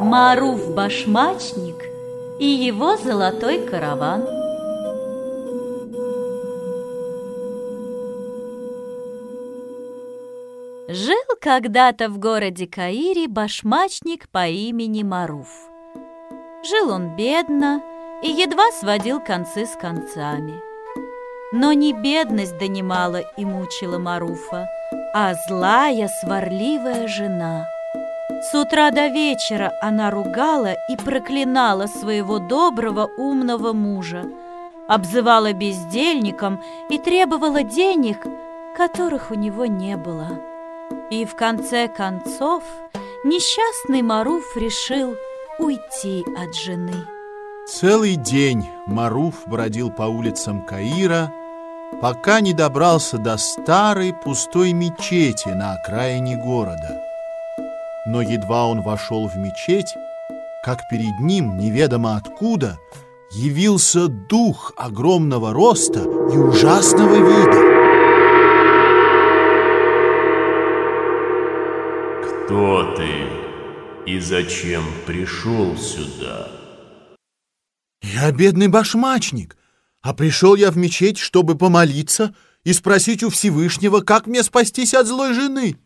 Маруф Башмачник и его золотой караван. Жил когда-то в городе Каире башмачник по имени Маруф. Жил он бедно и едва сводил концы с концами. Но не бедность донимала и мучила Маруфа, а злая, сварливая жена – с утра до вечера она ругала и проклинала своего доброго умного мужа, обзывала бездельником и требовала денег, которых у него не было. И в конце концов несчастный Маруф решил уйти от жены. Целый день Маруф бродил по улицам Каира, пока не добрался до старой пустой мечети на окраине города. Но едва он вошел в мечеть, как перед ним, неведомо откуда, явился дух огромного роста и ужасного вида. Кто ты и зачем пришел сюда? Я бедный башмачник, а пришел я в мечеть, чтобы помолиться и спросить у Всевышнего, как мне спастись от злой жены.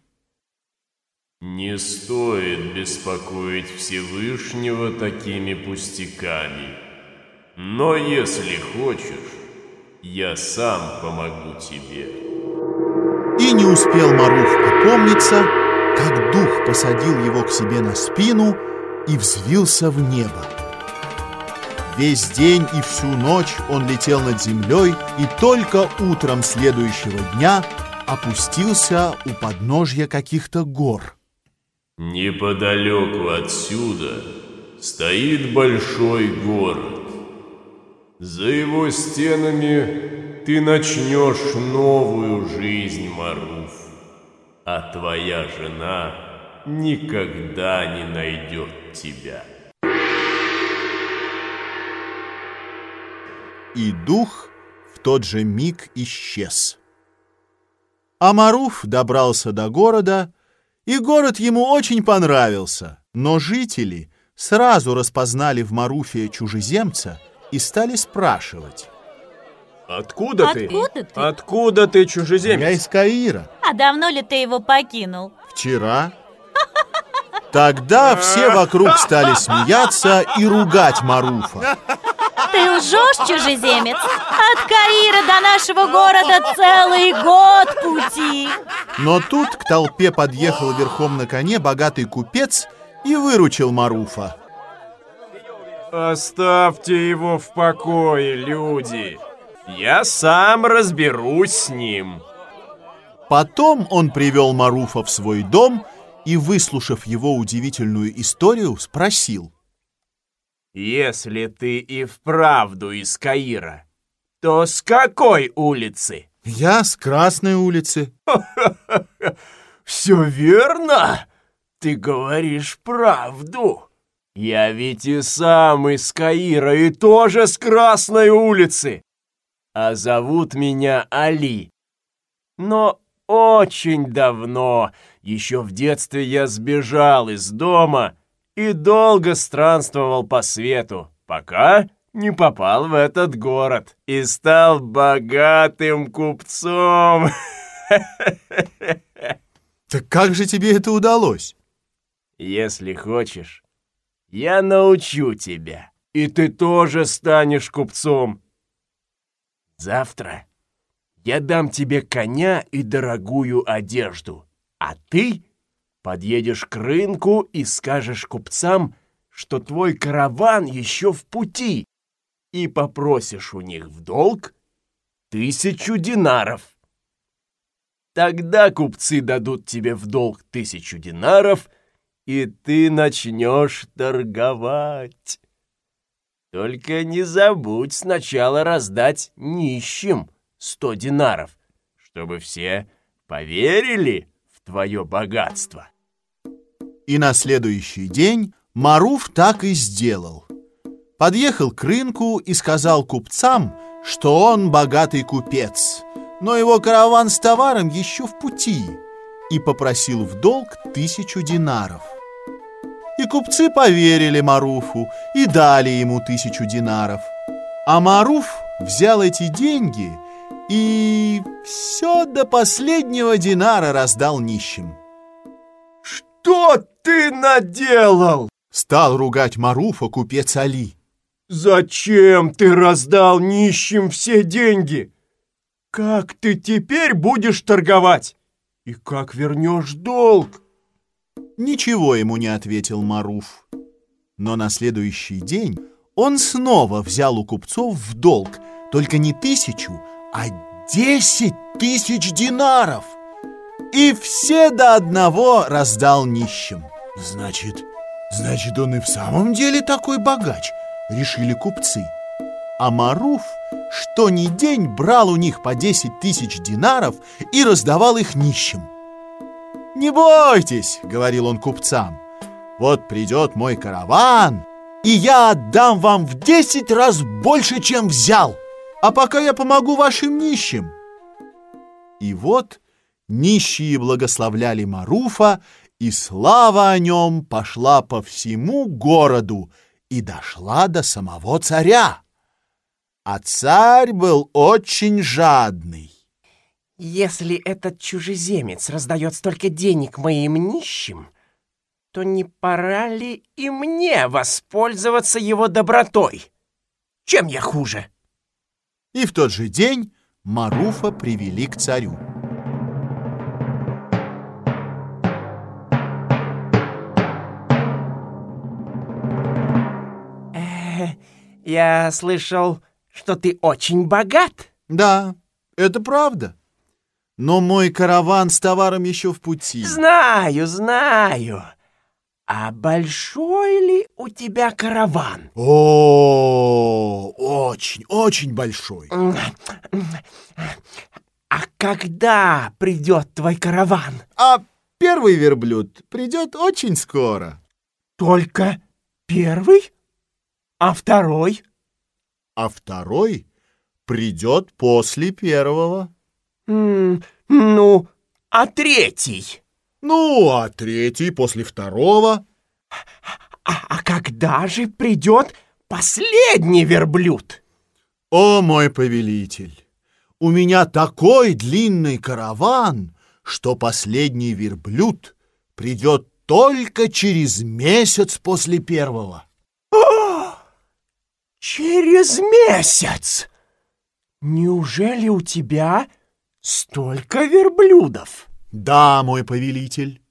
Не стоит беспокоить Всевышнего такими пустяками. Но если хочешь, я сам помогу тебе. И не успел Маруф опомниться, как дух посадил его к себе на спину и взвился в небо. Весь день и всю ночь он летел над землей и только утром следующего дня опустился у подножья каких-то гор. Неподалеку отсюда стоит большой город. За его стенами ты начнешь новую жизнь, Маруф, а твоя жена никогда не найдет тебя. И дух в тот же миг исчез. А Маруф добрался до города и город ему очень понравился, но жители сразу распознали в Маруфе чужеземца и стали спрашивать. Откуда, Откуда ты? ты? Откуда ты, чужеземец? Я из Каира. А давно ли ты его покинул? Вчера. Тогда все вокруг стали смеяться и ругать Маруфа. Ты лжешь, чужеземец? От Каира до нашего города целый год пути. Но тут к толпе подъехал верхом на коне богатый купец и выручил Маруфа. Оставьте его в покое, люди. Я сам разберусь с ним. Потом он привел Маруфа в свой дом и, выслушав его удивительную историю, спросил. Если ты и вправду из Каира, то с какой улицы? «Я с Красной улицы». Все верно? Ты говоришь правду. Я ведь и сам из Каира, и тоже с Красной улицы. А зовут меня Али. Но очень давно, еще в детстве я сбежал из дома и долго странствовал по свету, пока не попал в этот город и стал богатым купцом. Так как же тебе это удалось? Если хочешь, я научу тебя, и ты тоже станешь купцом. Завтра я дам тебе коня и дорогую одежду, а ты подъедешь к рынку и скажешь купцам, что твой караван еще в пути, и попросишь у них в долг тысячу динаров. Тогда купцы дадут тебе в долг тысячу динаров, и ты начнешь торговать. Только не забудь сначала раздать нищим сто динаров, чтобы все поверили в твое богатство. И на следующий день Маруф так и сделал. подъехал к рынку и сказал купцам, что он богатый купец, но его караван с товаром еще в пути, и попросил в долг тысячу динаров. И купцы поверили Маруфу и дали ему тысячу динаров. А Маруф взял эти деньги и все до последнего динара раздал нищим. «Что ты наделал?» Стал ругать Маруфа купец Али. «Зачем ты раздал нищим все деньги? Как ты теперь будешь торговать? И как вернешь долг?» Ничего ему не ответил Маруф. Но на следующий день он снова взял у купцов в долг только не тысячу, а десять тысяч динаров. И все до одного раздал нищим. Значит, значит, он и в самом деле такой богач, решили купцы. А Маруф что ни день брал у них по десять тысяч динаров и раздавал их нищим. «Не бойтесь», — говорил он купцам, — «вот придет мой караван, и я отдам вам в десять раз больше, чем взял, а пока я помогу вашим нищим». И вот нищие благословляли Маруфа, и слава о нем пошла по всему городу и дошла до самого царя. А царь был очень жадный. Если этот чужеземец раздает столько денег моим нищим, то не пора ли и мне воспользоваться его добротой? Чем я хуже? И в тот же день Маруфа привели к царю. Э, я слышал, что ты очень богат. Да, это правда. Но мой караван с товаром еще в пути. Знаю, знаю. А большой ли у тебя караван? О, очень, очень большой. А когда придет твой караван? А первый верблюд придет очень скоро. Только первый? А второй? А второй придет после первого. Ну, а третий? Ну, а третий после второго. А, а когда же придет последний верблюд? О, мой повелитель, у меня такой длинный караван, что последний верблюд придет только через месяц после первого. Через месяц? Неужели у тебя столько верблюдов? Да, мой повелитель.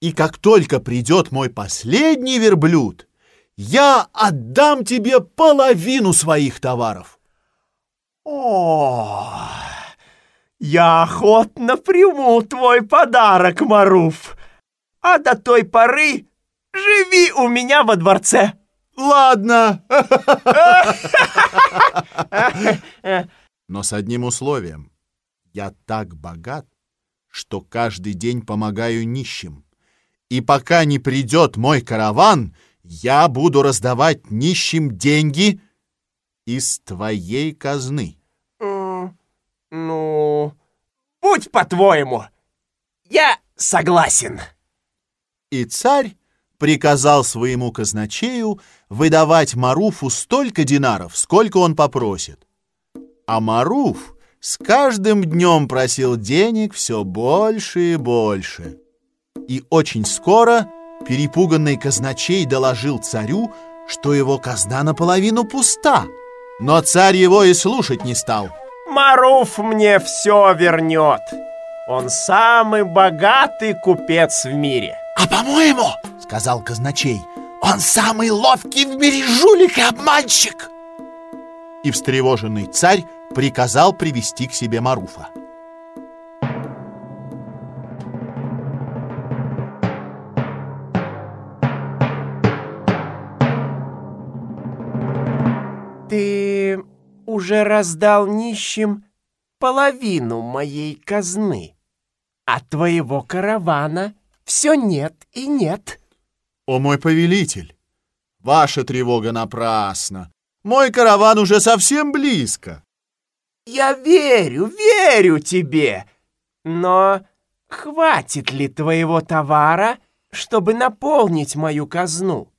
И как только придет мой последний верблюд, я отдам тебе половину своих товаров. О, я охотно приму твой подарок, Маруф. А до той поры живи у меня во дворце. Ладно. Но с одним условием. Я так богат, что каждый день помогаю нищим. И пока не придет мой караван, я буду раздавать нищим деньги из твоей казны. Ну, будь по-твоему. Я согласен. И царь приказал своему казначею выдавать Маруфу столько динаров, сколько он попросит. А Маруф с каждым днем просил денег все больше и больше. И очень скоро перепуганный казначей доложил царю, что его казна наполовину пуста. Но царь его и слушать не стал. Маруф мне все вернет. Он самый богатый купец в мире. «А по-моему, — сказал казначей, — он самый ловкий в мире жулик и обманщик!» И встревоженный царь приказал привести к себе Маруфа. Ты уже раздал нищим половину моей казны, а твоего каравана все нет и нет. «О мой повелитель, ваша тревога напрасна. Мой караван уже совсем близко. Я верю, верю тебе. Но хватит ли твоего товара, чтобы наполнить мою казну?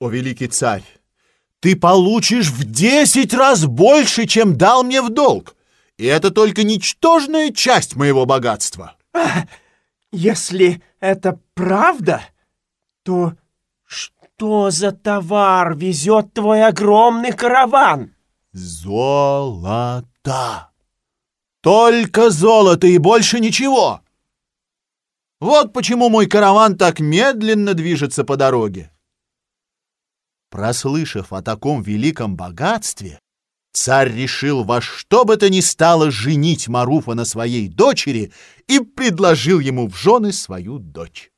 О, великий царь, ты получишь в десять раз больше, чем дал мне в долг. И это только ничтожная часть моего богатства. А, если это правда, то что за товар везет твой огромный караван? Золото. Только золото и больше ничего. Вот почему мой караван так медленно движется по дороге. Прослышав о таком великом богатстве, царь решил во что бы то ни стало женить Маруфа на своей дочери и предложил ему в жены свою дочь.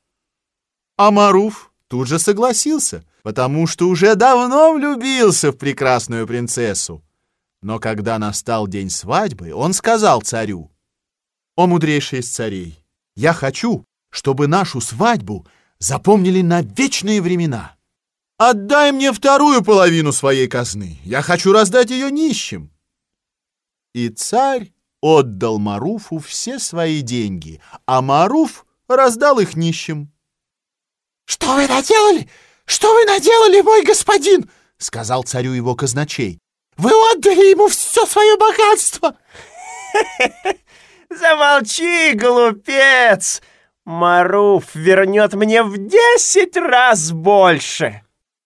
А Маруф тут же согласился, потому что уже давно влюбился в прекрасную принцессу. Но когда настал день свадьбы, он сказал царю, «О, мудрейший из царей, я хочу, чтобы нашу свадьбу запомнили на вечные времена. Отдай мне вторую половину своей казны, я хочу раздать ее нищим». И царь отдал Маруфу все свои деньги, а Маруф раздал их нищим. «Что вы наделали? Что вы наделали, мой господин?» — сказал царю его казначей. «Вы отдали ему все свое богатство!» «Замолчи, глупец! Маруф вернет мне в десять раз больше!»